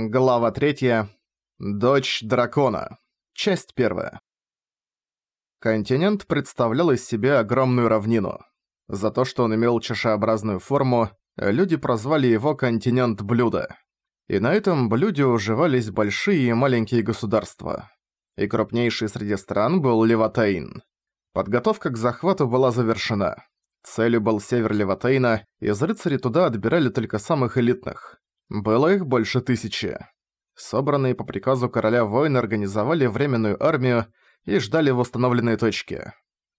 Глава 3. Дочь дракона. Часть 1. Континент представлял из себя огромную равнину. За то, что он имел чашеобразную форму, люди прозвали его «континент блюда». И на этом блюде уживались большие и маленькие государства. И крупнейший среди стран был Леватейн. Подготовка к захвату была завершена. Целью был север Леватейна, из рыцарей туда отбирали только самых элитных. Было их больше тысячи. Собранные по приказу короля воины организовали временную армию и ждали восстановленной точки.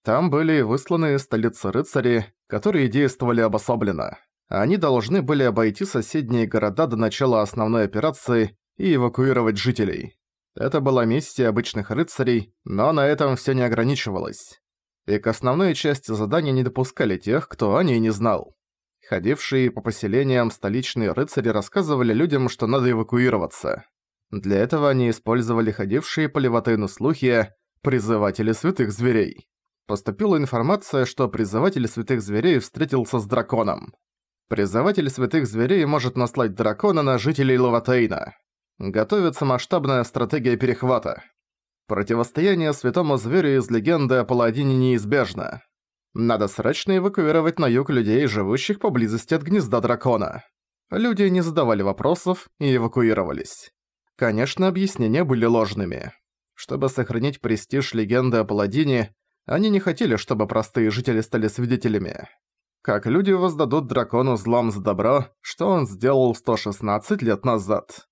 Там были высланы столицы рыцари, которые действовали обособленно. Они должны были обойти соседние города до начала основной операции и эвакуировать жителей. Это была миссия обычных рыцарей, но на этом всё не ограничивалось. И к основной части задания не допускали тех, кто о ней не знал. Ходившие по поселениям столичные рыцари рассказывали людям, что надо эвакуироваться. Для этого они использовали ходившие по Леватейну слухи «призыватели святых зверей». Поступила информация, что призыватель святых зверей встретился с драконом. Призыватель святых зверей может наслать дракона на жителей Лаватейна. Готовится масштабная стратегия перехвата. Противостояние святому зверю из легенды о паладине неизбежно. Надо срочно эвакуировать на юг людей, живущих поблизости от гнезда дракона. Люди не задавали вопросов и эвакуировались. Конечно, объяснения были ложными. Чтобы сохранить престиж легенды о паладине, они не хотели, чтобы простые жители стали свидетелями. Как люди воздадут дракону злом за добро, что он сделал 116 лет назад.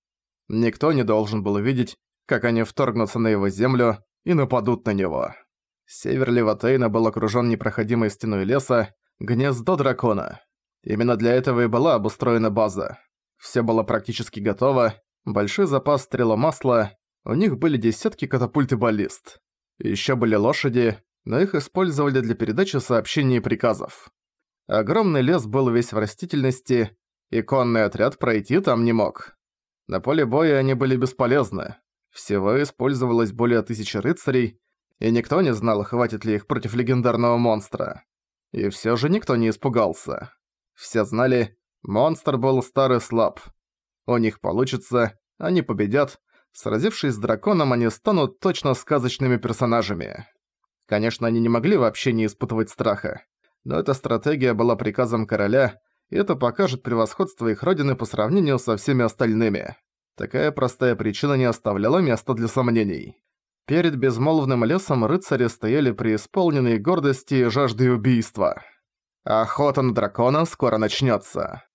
Никто не должен был видеть, как они вторгнутся на его землю и нападут на него. Север Леватейна был окружён непроходимой стеной леса, гнездо дракона. Именно для этого и была обустроена база. Всё было практически готово, большой запас стреломасла, у них были десятки катапульт и баллист. Ещё были лошади, но их использовали для передачи сообщений и приказов. Огромный лес был весь в растительности, и конный отряд пройти там не мог. На поле боя они были бесполезны. Всего использовалось более тысячи рыцарей, и никто не знал, хватит ли их против легендарного монстра. И всё же никто не испугался. Все знали, монстр был стар и слаб. У них получится, они победят, сразившись с драконом, они станут точно сказочными персонажами. Конечно, они не могли вообще не испытывать страха, но эта стратегия была приказом короля, и это покажет превосходство их родины по сравнению со всеми остальными. Такая простая причина не оставляла места для сомнений. Перед безмолвным лесом рыцари стояли преисполненные гордости и жажды убийства. Охота на дракона скоро начнется.